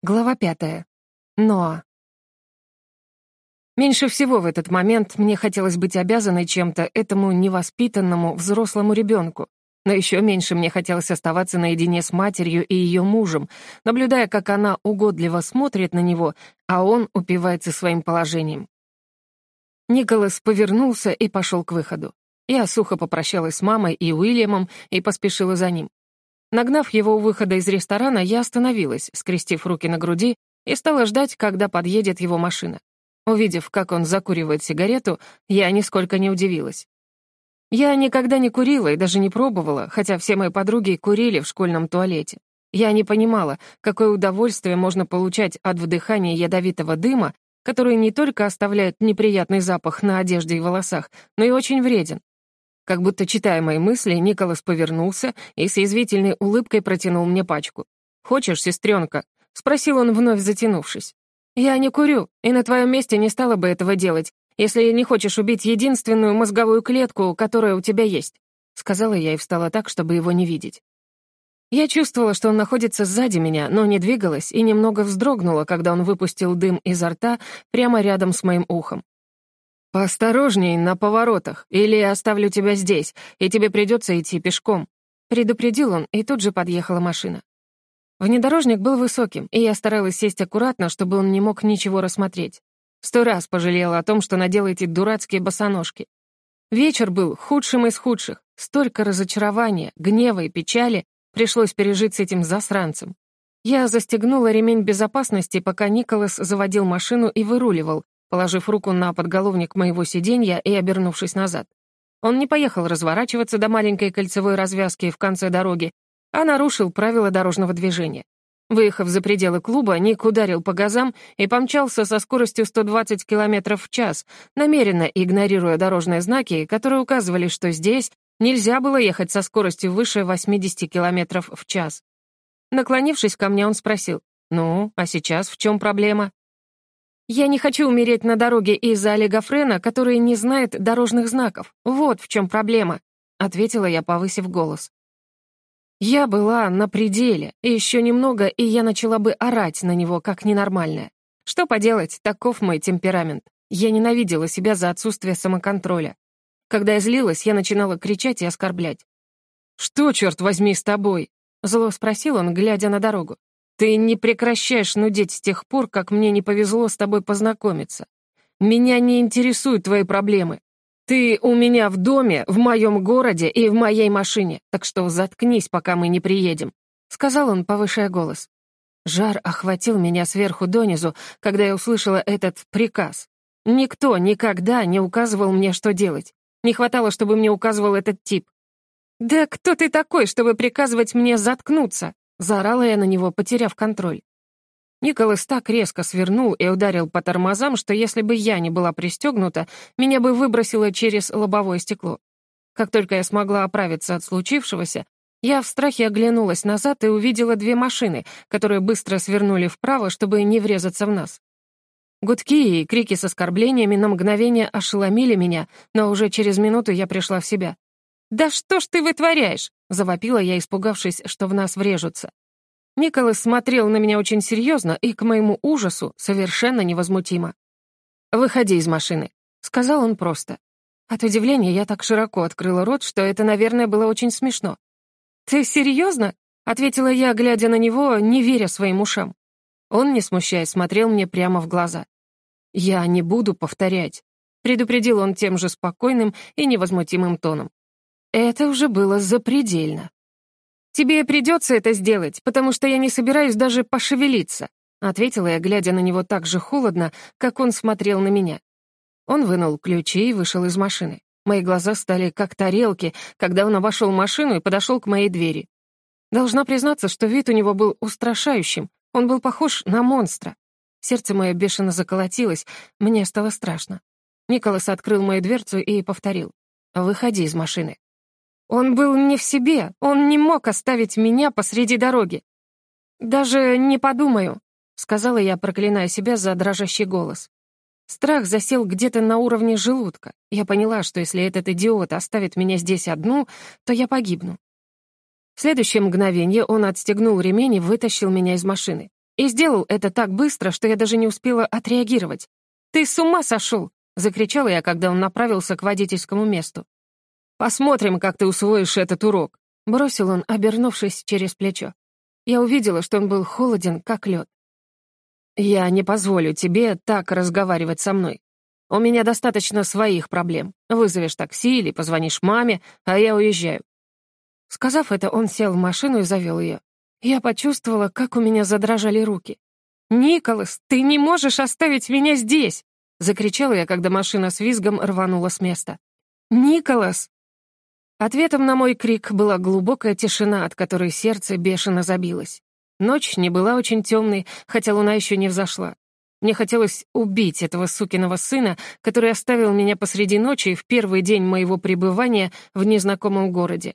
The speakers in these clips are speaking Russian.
Глава пятая. Ноа. Меньше всего в этот момент мне хотелось быть обязанной чем-то этому невоспитанному взрослому ребенку, но еще меньше мне хотелось оставаться наедине с матерью и ее мужем, наблюдая, как она угодливо смотрит на него, а он упивается своим положением. Николас повернулся и пошел к выходу. Я сухо попрощалась с мамой и Уильямом и поспешила за ним. Нагнав его у выхода из ресторана, я остановилась, скрестив руки на груди, и стала ждать, когда подъедет его машина. Увидев, как он закуривает сигарету, я нисколько не удивилась. Я никогда не курила и даже не пробовала, хотя все мои подруги курили в школьном туалете. Я не понимала, какое удовольствие можно получать от вдыхания ядовитого дыма, который не только оставляет неприятный запах на одежде и волосах, но и очень вреден. Как будто читая мои мысли, Николас повернулся и с язвительной улыбкой протянул мне пачку. «Хочешь, сестренка?» — спросил он, вновь затянувшись. «Я не курю, и на твоем месте не стала бы этого делать, если не хочешь убить единственную мозговую клетку, которая у тебя есть», — сказала я и встала так, чтобы его не видеть. Я чувствовала, что он находится сзади меня, но не двигалась и немного вздрогнула, когда он выпустил дым изо рта прямо рядом с моим ухом. «Поосторожней на поворотах, или я оставлю тебя здесь, и тебе придется идти пешком», — предупредил он, и тут же подъехала машина. Внедорожник был высоким, и я старалась сесть аккуратно, чтобы он не мог ничего рассмотреть. Сто раз пожалела о том, что надела эти дурацкие босоножки. Вечер был худшим из худших. Столько разочарования, гнева и печали пришлось пережить с этим засранцем. Я застегнула ремень безопасности, пока Николас заводил машину и выруливал, положив руку на подголовник моего сиденья и обернувшись назад. Он не поехал разворачиваться до маленькой кольцевой развязки в конце дороги, а нарушил правила дорожного движения. Выехав за пределы клуба, Ник ударил по газам и помчался со скоростью 120 км в час, намеренно игнорируя дорожные знаки, которые указывали, что здесь нельзя было ехать со скоростью выше 80 км в час. Наклонившись ко мне, он спросил, «Ну, а сейчас в чем проблема?» Я не хочу умереть на дороге из-за Олега Френа, который не знает дорожных знаков. Вот в чем проблема», — ответила я, повысив голос. Я была на пределе, еще немного, и я начала бы орать на него, как ненормальная. Что поделать, таков мой темперамент. Я ненавидела себя за отсутствие самоконтроля. Когда я злилась, я начинала кричать и оскорблять. «Что, черт возьми, с тобой?» — зло спросил он, глядя на дорогу. Ты не прекращаешь нудеть с тех пор, как мне не повезло с тобой познакомиться. Меня не интересуют твои проблемы. Ты у меня в доме, в моем городе и в моей машине, так что заткнись, пока мы не приедем», — сказал он, повышая голос. Жар охватил меня сверху донизу, когда я услышала этот приказ. Никто никогда не указывал мне, что делать. Не хватало, чтобы мне указывал этот тип. «Да кто ты такой, чтобы приказывать мне заткнуться?» Заорала я на него, потеряв контроль. Николас так резко свернул и ударил по тормозам, что если бы я не была пристегнута, меня бы выбросило через лобовое стекло. Как только я смогла оправиться от случившегося, я в страхе оглянулась назад и увидела две машины, которые быстро свернули вправо, чтобы не врезаться в нас. Гудки и крики с оскорблениями на мгновение ошеломили меня, но уже через минуту я пришла в себя. «Да что ж ты вытворяешь?» — завопила я, испугавшись, что в нас врежутся. Николас смотрел на меня очень серьезно и, к моему ужасу, совершенно невозмутимо. «Выходи из машины», — сказал он просто. От удивления я так широко открыла рот, что это, наверное, было очень смешно. «Ты серьезно?» — ответила я, глядя на него, не веря своим ушам. Он, не смущаясь, смотрел мне прямо в глаза. «Я не буду повторять», — предупредил он тем же спокойным и невозмутимым тоном. Это уже было запредельно. «Тебе придется это сделать, потому что я не собираюсь даже пошевелиться», ответила я, глядя на него так же холодно, как он смотрел на меня. Он вынул ключи и вышел из машины. Мои глаза стали как тарелки, когда он обошел машину и подошел к моей двери. Должна признаться, что вид у него был устрашающим. Он был похож на монстра. Сердце мое бешено заколотилось, мне стало страшно. Николас открыл мою дверцу и повторил. «Выходи из машины». Он был не в себе, он не мог оставить меня посреди дороги. «Даже не подумаю», — сказала я, проклиная себя за дрожащий голос. Страх засел где-то на уровне желудка. Я поняла, что если этот идиот оставит меня здесь одну, то я погибну. В следующее мгновение он отстегнул ремень и вытащил меня из машины. И сделал это так быстро, что я даже не успела отреагировать. «Ты с ума сошел!» — закричала я, когда он направился к водительскому месту. «Посмотрим, как ты усвоишь этот урок», — бросил он, обернувшись через плечо. Я увидела, что он был холоден, как лед. «Я не позволю тебе так разговаривать со мной. У меня достаточно своих проблем. Вызовешь такси или позвонишь маме, а я уезжаю». Сказав это, он сел в машину и завел ее. Я почувствовала, как у меня задрожали руки. «Николас, ты не можешь оставить меня здесь!» — закричала я, когда машина с визгом рванула с места. «Николас!» Ответом на мой крик была глубокая тишина, от которой сердце бешено забилось. Ночь не была очень темной, хотя луна еще не взошла. Мне хотелось убить этого сукиного сына, который оставил меня посреди ночи в первый день моего пребывания в незнакомом городе.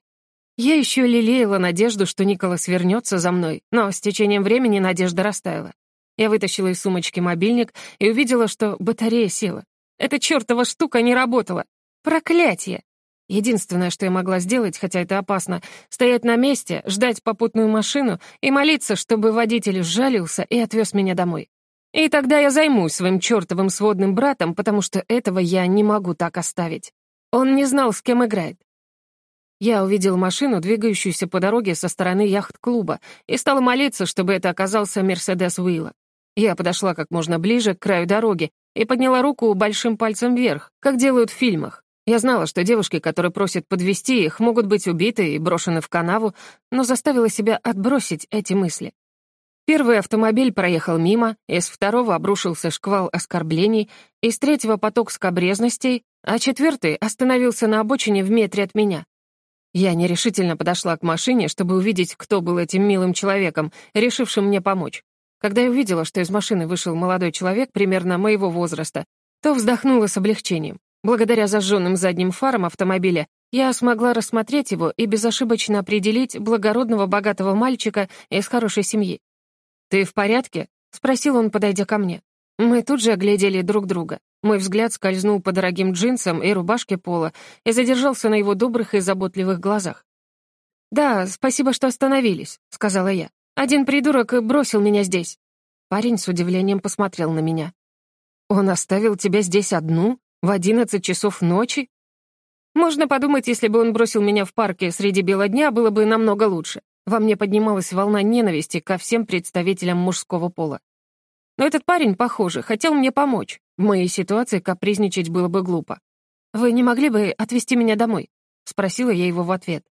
Я еще лелеяла надежду, что Николас вернется за мной, но с течением времени надежда растаяла. Я вытащила из сумочки мобильник и увидела, что батарея села. Эта чертова штука не работала. Проклятие! Единственное, что я могла сделать, хотя это опасно, стоять на месте, ждать попутную машину и молиться, чтобы водитель сжалился и отвез меня домой. И тогда я займусь своим чертовым сводным братом, потому что этого я не могу так оставить. Он не знал, с кем играет. Я увидел машину, двигающуюся по дороге со стороны яхт-клуба, и стал молиться, чтобы это оказался Мерседес Уилла. Я подошла как можно ближе к краю дороги и подняла руку большим пальцем вверх, как делают в фильмах. Я знала, что девушки, которые просят подвести их, могут быть убиты и брошены в канаву, но заставила себя отбросить эти мысли. Первый автомобиль проехал мимо, из второго обрушился шквал оскорблений, из третьего поток скобрезностей, а четвертый остановился на обочине в метре от меня. Я нерешительно подошла к машине, чтобы увидеть, кто был этим милым человеком, решившим мне помочь. Когда я увидела, что из машины вышел молодой человек примерно моего возраста, то вздохнула с облегчением. Благодаря зажженным задним фарам автомобиля я смогла рассмотреть его и безошибочно определить благородного богатого мальчика из хорошей семьи. «Ты в порядке?» — спросил он, подойдя ко мне. Мы тут же оглядели друг друга. Мой взгляд скользнул по дорогим джинсам и рубашке пола и задержался на его добрых и заботливых глазах. «Да, спасибо, что остановились», — сказала я. «Один придурок бросил меня здесь». Парень с удивлением посмотрел на меня. «Он оставил тебя здесь одну? В одиннадцать часов ночи?» Можно подумать, если бы он бросил меня в парке среди бела дня, было бы намного лучше. Во мне поднималась волна ненависти ко всем представителям мужского пола. Но этот парень, похоже, хотел мне помочь. В моей ситуации капризничать было бы глупо. «Вы не могли бы отвезти меня домой?» — спросила я его в ответ.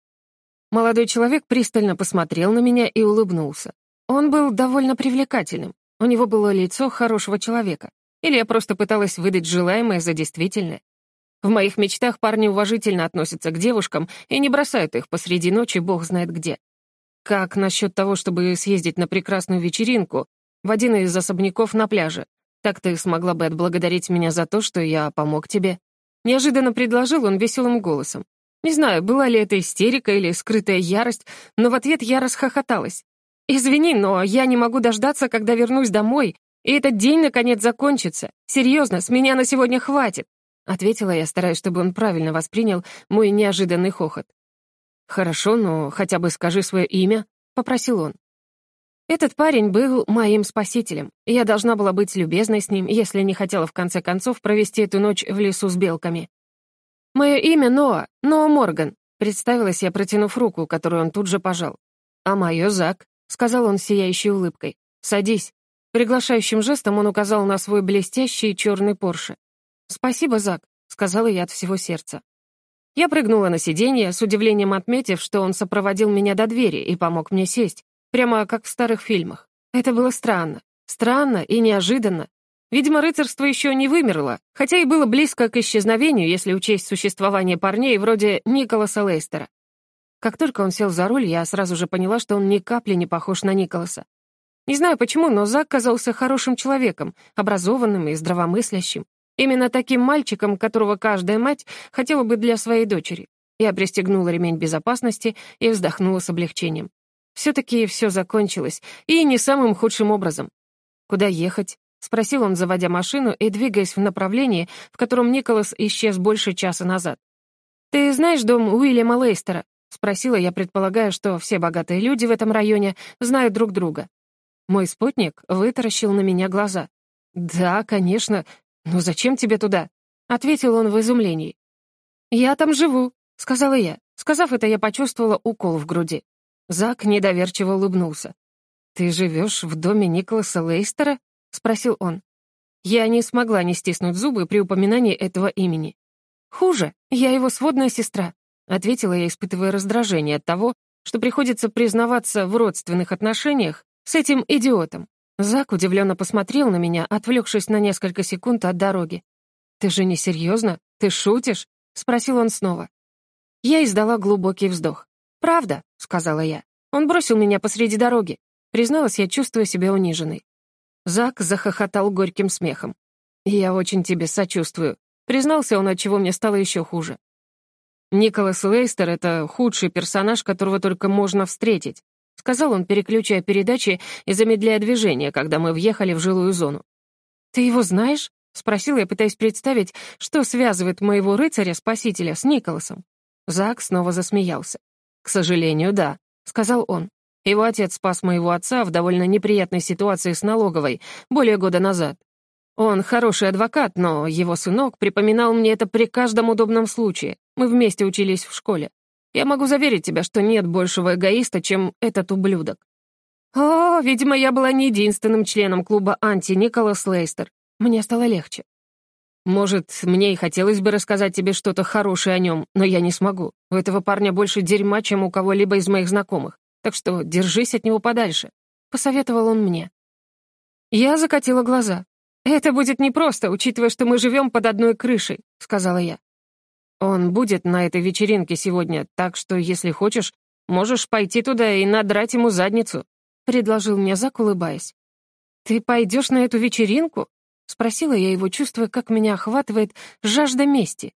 Молодой человек пристально посмотрел на меня и улыбнулся. Он был довольно привлекательным. У него было лицо хорошего человека. Или я просто пыталась выдать желаемое за действительное. В моих мечтах парни уважительно относятся к девушкам и не бросают их посреди ночи бог знает где. Как насчет того, чтобы съездить на прекрасную вечеринку в один из особняков на пляже? Так ты смогла бы отблагодарить меня за то, что я помог тебе?» Неожиданно предложил он веселым голосом. Не знаю, была ли это истерика или скрытая ярость, но в ответ я расхохоталась. «Извини, но я не могу дождаться, когда вернусь домой, и этот день, наконец, закончится. Серьезно, с меня на сегодня хватит», — ответила я, стараясь, чтобы он правильно воспринял мой неожиданный хохот. «Хорошо, но хотя бы скажи свое имя», — попросил он. Этот парень был моим спасителем, я должна была быть любезной с ним, если не хотела в конце концов провести эту ночь в лесу с белками. «Мое имя Ноа, Ноа Морган», — представилась я, протянув руку, которую он тут же пожал. «А мое Зак», — сказал он сияющей улыбкой. «Садись». Приглашающим жестом он указал на свой блестящий черный Порше. «Спасибо, Зак», — сказала я от всего сердца. Я прыгнула на сиденье, с удивлением отметив, что он сопроводил меня до двери и помог мне сесть, прямо как в старых фильмах. Это было странно. Странно и неожиданно. Видимо, рыцарство еще не вымерло, хотя и было близко к исчезновению, если учесть существование парней вроде Николаса Лейстера. Как только он сел за руль, я сразу же поняла, что он ни капли не похож на Николаса. Не знаю почему, но Зак казался хорошим человеком, образованным и здравомыслящим. Именно таким мальчиком, которого каждая мать хотела бы для своей дочери. Я пристегнула ремень безопасности и вздохнула с облегчением. Все-таки все закончилось, и не самым худшим образом. «Куда ехать?» — спросил он, заводя машину и двигаясь в направлении, в котором Николас исчез больше часа назад. «Ты знаешь дом Уильяма Лейстера?» — спросила я, предполагая, что все богатые люди в этом районе знают друг друга. Мой спутник вытаращил на меня глаза. «Да, конечно. Но зачем тебе туда?» — ответил он в изумлении. «Я там живу», — сказала я. Сказав это, я почувствовала укол в груди. Зак недоверчиво улыбнулся. «Ты живешь в доме Николаса Лейстера?» — спросил он. Я не смогла не стиснуть зубы при упоминании этого имени. «Хуже, я его сводная сестра», — ответила я, испытывая раздражение от того, что приходится признаваться в родственных отношениях с этим идиотом. Зак удивленно посмотрел на меня, отвлекшись на несколько секунд от дороги. «Ты же не серьезно? Ты шутишь?» — спросил он снова. Я издала глубокий вздох. «Правда», — сказала я. «Он бросил меня посреди дороги». Призналась я, чувствуя себя униженной. Зак захохотал горьким смехом. «Я очень тебе сочувствую», — признался он, от чего мне стало еще хуже. «Николас Лейстер — это худший персонаж, которого только можно встретить», — сказал он, переключая передачи и замедляя движение, когда мы въехали в жилую зону. «Ты его знаешь?» — спросила я, пытаясь представить, что связывает моего рыцаря-спасителя с Николасом. Зак снова засмеялся. «К сожалению, да», — сказал он. «Его отец спас моего отца в довольно неприятной ситуации с налоговой более года назад. Он хороший адвокат, но его сынок припоминал мне это при каждом удобном случае. Мы вместе учились в школе. Я могу заверить тебя, что нет большего эгоиста, чем этот ублюдок». «О, видимо, я была не единственным членом клуба «Анти-Николас Лейстер». Мне стало легче. Может, мне и хотелось бы рассказать тебе что-то хорошее о нем, но я не смогу. У этого парня больше дерьма, чем у кого-либо из моих знакомых. Так что держись от него подальше», — посоветовал он мне. Я закатила глаза. «Это будет непросто, учитывая, что мы живем под одной крышей», — сказала я. «Он будет на этой вечеринке сегодня, так что, если хочешь, можешь пойти туда и надрать ему задницу», — предложил мне Зак, улыбаясь. «Ты пойдешь на эту вечеринку?» — спросила я его, чувствуя, как меня охватывает жажда мести.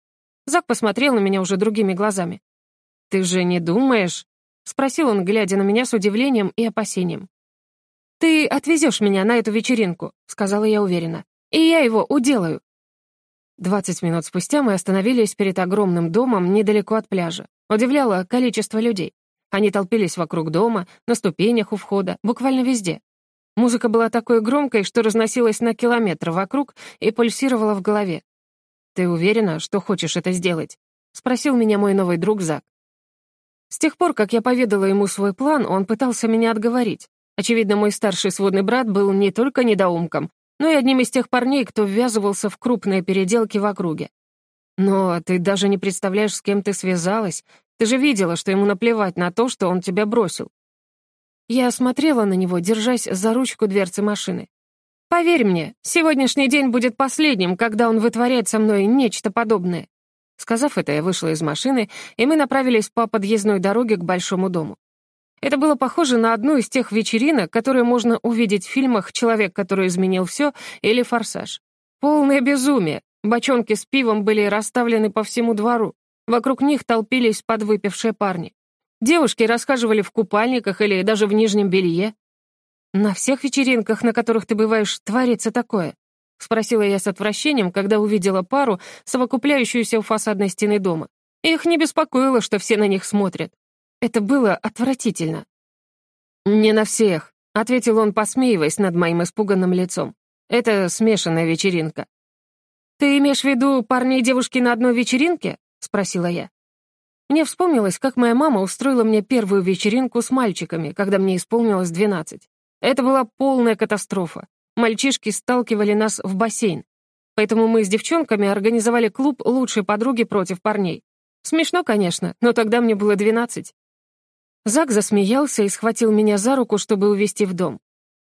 Зак посмотрел на меня уже другими глазами. «Ты же не думаешь?» — спросил он, глядя на меня с удивлением и опасением. «Ты отвезешь меня на эту вечеринку», — сказала я уверенно. «И я его уделаю». Двадцать минут спустя мы остановились перед огромным домом недалеко от пляжа. Удивляло количество людей. Они толпились вокруг дома, на ступенях у входа, буквально везде. Музыка была такой громкой, что разносилась на километр вокруг и пульсировала в голове. «Ты уверена, что хочешь это сделать?» — спросил меня мой новый друг Зак. С тех пор, как я поведала ему свой план, он пытался меня отговорить. Очевидно, мой старший сводный брат был не только недоумком, но и одним из тех парней, кто ввязывался в крупные переделки в округе. «Но ты даже не представляешь, с кем ты связалась. Ты же видела, что ему наплевать на то, что он тебя бросил. Я смотрела на него, держась за ручку дверцы машины. «Поверь мне, сегодняшний день будет последним, когда он вытворяет со мной нечто подобное». Сказав это, я вышла из машины, и мы направились по подъездной дороге к большому дому. Это было похоже на одну из тех вечеринок, которые можно увидеть в фильмах «Человек, который изменил все» или «Форсаж». Полное безумие. Бочонки с пивом были расставлены по всему двору. Вокруг них толпились подвыпившие парни. Девушки расхаживали в купальниках или даже в нижнем белье. «На всех вечеринках, на которых ты бываешь, творится такое?» — спросила я с отвращением, когда увидела пару, совокупляющуюся у фасадной стены дома. Их не беспокоило, что все на них смотрят. Это было отвратительно. «Не на всех», — ответил он, посмеиваясь над моим испуганным лицом. «Это смешанная вечеринка». «Ты имеешь в виду парни и девушки на одной вечеринке?» — спросила я. Мне вспомнилось, как моя мама устроила мне первую вечеринку с мальчиками, когда мне исполнилось 12. Это была полная катастрофа. Мальчишки сталкивали нас в бассейн. Поэтому мы с девчонками организовали клуб лучшей подруги против парней. Смешно, конечно, но тогда мне было 12. Зак засмеялся и схватил меня за руку, чтобы увести в дом.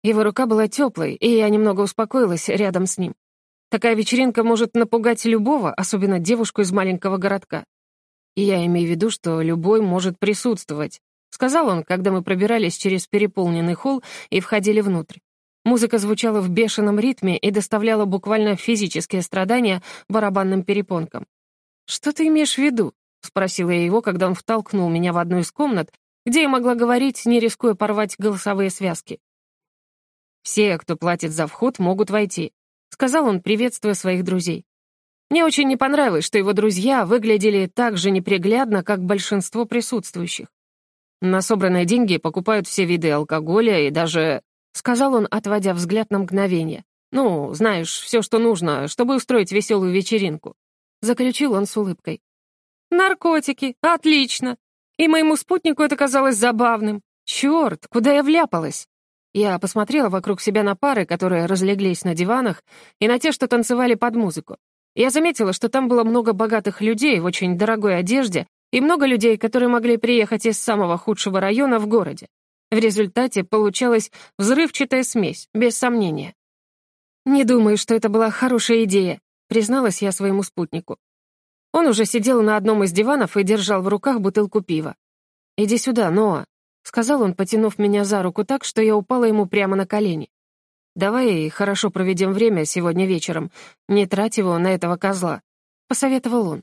Его рука была теплой, и я немного успокоилась рядом с ним. Такая вечеринка может напугать любого, особенно девушку из маленького городка. И я имею в виду, что любой может присутствовать», — сказал он, когда мы пробирались через переполненный холл и входили внутрь. Музыка звучала в бешеном ритме и доставляла буквально физические страдания барабанным перепонкам. «Что ты имеешь в виду?» — спросила я его, когда он втолкнул меня в одну из комнат, где я могла говорить, не рискуя порвать голосовые связки. «Все, кто платит за вход, могут войти», — сказал он, приветствуя своих друзей. Мне очень не понравилось, что его друзья выглядели так же неприглядно, как большинство присутствующих. На собранные деньги покупают все виды алкоголя и даже... — сказал он, отводя взгляд на мгновение. «Ну, знаешь, все, что нужно, чтобы устроить веселую вечеринку», — заключил он с улыбкой. «Наркотики, отлично! И моему спутнику это казалось забавным. Черт, куда я вляпалась?» Я посмотрела вокруг себя на пары, которые разлеглись на диванах, и на те, что танцевали под музыку. Я заметила, что там было много богатых людей в очень дорогой одежде и много людей, которые могли приехать из самого худшего района в городе. В результате получалась взрывчатая смесь, без сомнения. «Не думаю, что это была хорошая идея», — призналась я своему спутнику. Он уже сидел на одном из диванов и держал в руках бутылку пива. «Иди сюда, Ноа», — сказал он, потянув меня за руку так, что я упала ему прямо на колени. «Давай хорошо проведем время сегодня вечером. Не трать его на этого козла», — посоветовал он.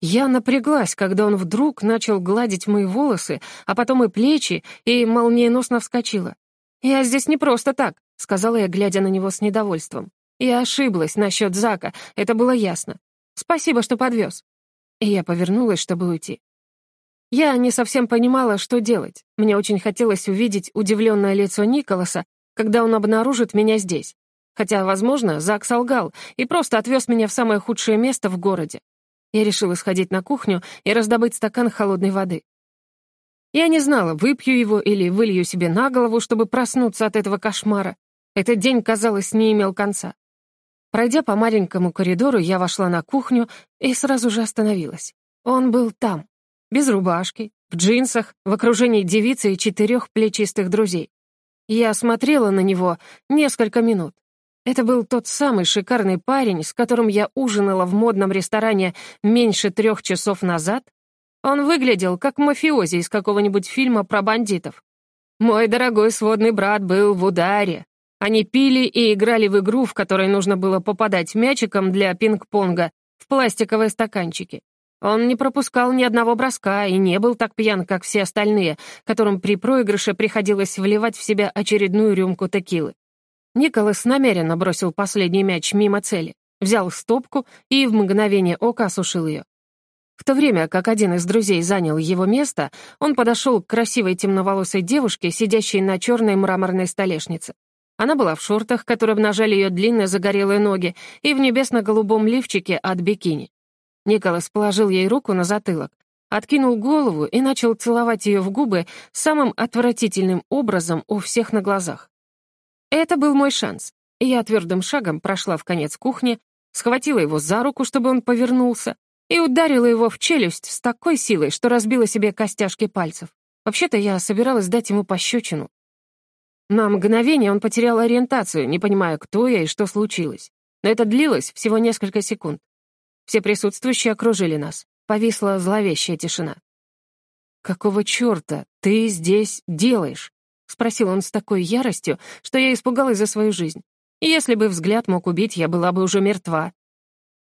Я напряглась, когда он вдруг начал гладить мои волосы, а потом и плечи, и молниеносно вскочила. «Я здесь не просто так», — сказала я, глядя на него с недовольством. «Я ошиблась насчет Зака, это было ясно. Спасибо, что подвез». И я повернулась, чтобы уйти. Я не совсем понимала, что делать. Мне очень хотелось увидеть удивленное лицо Николаса, когда он обнаружит меня здесь. Хотя, возможно, Зак солгал и просто отвез меня в самое худшее место в городе. Я решила сходить на кухню и раздобыть стакан холодной воды. Я не знала, выпью его или вылью себе на голову, чтобы проснуться от этого кошмара. Этот день, казалось, не имел конца. Пройдя по маленькому коридору, я вошла на кухню и сразу же остановилась. Он был там, без рубашки, в джинсах, в окружении девицы и четырех плечистых друзей. Я смотрела на него несколько минут. Это был тот самый шикарный парень, с которым я ужинала в модном ресторане меньше трех часов назад. Он выглядел как мафиози из какого-нибудь фильма про бандитов. Мой дорогой сводный брат был в ударе. Они пили и играли в игру, в которой нужно было попадать мячиком для пинг-понга в пластиковые стаканчики. Он не пропускал ни одного броска и не был так пьян, как все остальные, которым при проигрыше приходилось вливать в себя очередную рюмку текилы. Николас намеренно бросил последний мяч мимо цели, взял стопку и в мгновение ока осушил ее. В то время как один из друзей занял его место, он подошел к красивой темноволосой девушке, сидящей на черной мраморной столешнице. Она была в шортах, которые обнажали ее длинные загорелые ноги, и в небесно-голубом лифчике от бикини. Николас положил ей руку на затылок, откинул голову и начал целовать ее в губы самым отвратительным образом у всех на глазах. Это был мой шанс. Я твердым шагом прошла в конец кухни, схватила его за руку, чтобы он повернулся, и ударила его в челюсть с такой силой, что разбила себе костяшки пальцев. Вообще-то я собиралась дать ему пощечину. На мгновение он потерял ориентацию, не понимая, кто я и что случилось. Но это длилось всего несколько секунд. Все присутствующие окружили нас. Повисла зловещая тишина. «Какого черта ты здесь делаешь?» — спросил он с такой яростью, что я испугалась за свою жизнь. Если бы взгляд мог убить, я была бы уже мертва.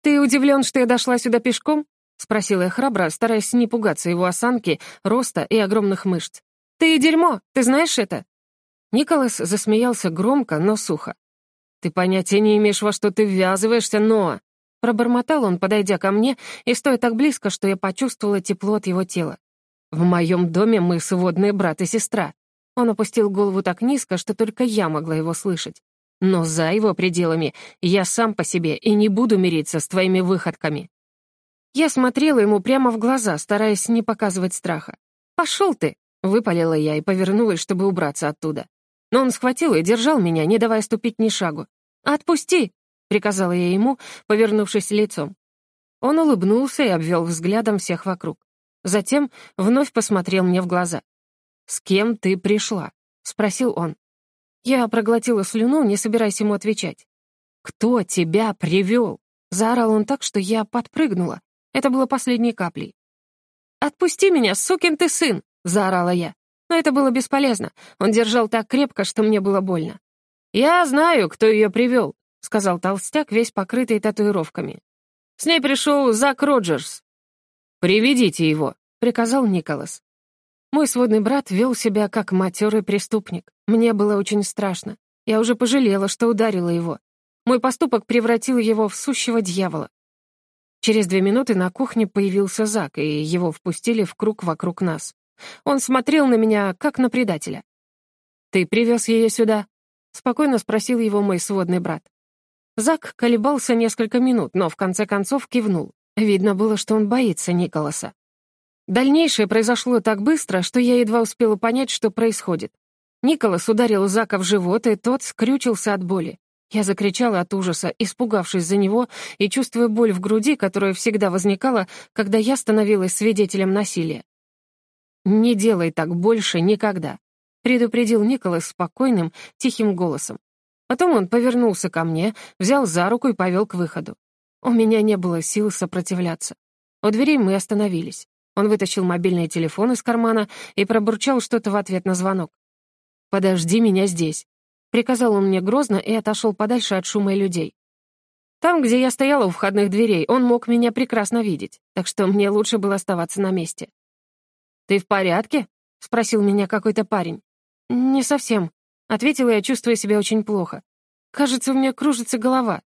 «Ты удивлен, что я дошла сюда пешком?» — спросила я храбро, стараясь не пугаться его осанки, роста и огромных мышц. «Ты дерьмо, ты знаешь это?» Николас засмеялся громко, но сухо. «Ты понятия не имеешь, во что ты ввязываешься, Ноа!» Пробормотал он, подойдя ко мне, и стоя так близко, что я почувствовала тепло от его тела. «В моем доме мы сводные брат и сестра. Он опустил голову так низко, что только я могла его слышать. Но за его пределами я сам по себе и не буду мириться с твоими выходками. Я смотрела ему прямо в глаза, стараясь не показывать страха. «Пошел ты!» — выпалила я и повернулась, чтобы убраться оттуда. Но он схватил и держал меня, не давая ступить ни шагу. «Отпусти!» — приказала я ему, повернувшись лицом. Он улыбнулся и обвел взглядом всех вокруг. Затем вновь посмотрел мне в глаза. «С кем ты пришла?» — спросил он. Я проглотила слюну, не собираясь ему отвечать. «Кто тебя привел?» — заорал он так, что я подпрыгнула. Это было последней каплей. «Отпусти меня, сукин ты сын!» — заорала я. Но это было бесполезно. Он держал так крепко, что мне было больно. «Я знаю, кто ее привел», — сказал толстяк, весь покрытый татуировками. «С ней пришел Зак Роджерс». «Приведите его», — приказал Николас. Мой сводный брат вел себя как матерый преступник. Мне было очень страшно. Я уже пожалела, что ударила его. Мой поступок превратил его в сущего дьявола. Через две минуты на кухне появился Зак, и его впустили в круг вокруг нас. Он смотрел на меня, как на предателя. «Ты привез ее сюда?» — спокойно спросил его мой сводный брат. Зак колебался несколько минут, но в конце концов кивнул. Видно было, что он боится Николаса. Дальнейшее произошло так быстро, что я едва успела понять, что происходит. Николас ударил Зака в живот, и тот скрючился от боли. Я закричала от ужаса, испугавшись за него и чувствуя боль в груди, которая всегда возникала, когда я становилась свидетелем насилия. «Не делай так больше никогда», — предупредил Николас спокойным, тихим голосом. Потом он повернулся ко мне, взял за руку и повел к выходу. У меня не было сил сопротивляться. У дверей мы остановились. Он вытащил мобильный телефон из кармана и пробурчал что-то в ответ на звонок. «Подожди меня здесь», — приказал он мне грозно и отошел подальше от шума и людей. Там, где я стояла у входных дверей, он мог меня прекрасно видеть, так что мне лучше было оставаться на месте. «Ты в порядке?» — спросил меня какой-то парень. «Не совсем», Ответила я, чувствуя себя очень плохо. «Кажется, у меня кружится голова».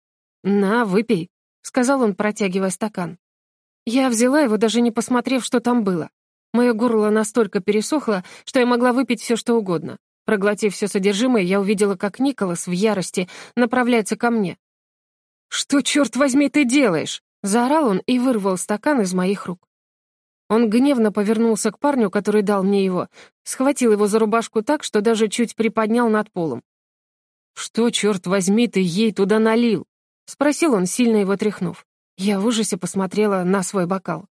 «На, выпей», — сказал он, протягивая стакан. Я взяла его, даже не посмотрев, что там было. Мое горло настолько пересохло, что я могла выпить все, что угодно. Проглотив все содержимое, я увидела, как Николас в ярости направляется ко мне. «Что, черт возьми, ты делаешь?» — заорал он и вырвал стакан из моих рук. Он гневно повернулся к парню, который дал мне его, схватил его за рубашку так, что даже чуть приподнял над полом. «Что, черт возьми, ты ей туда налил?» — спросил он, сильно его тряхнув. Я в ужасе посмотрела на свой бокал.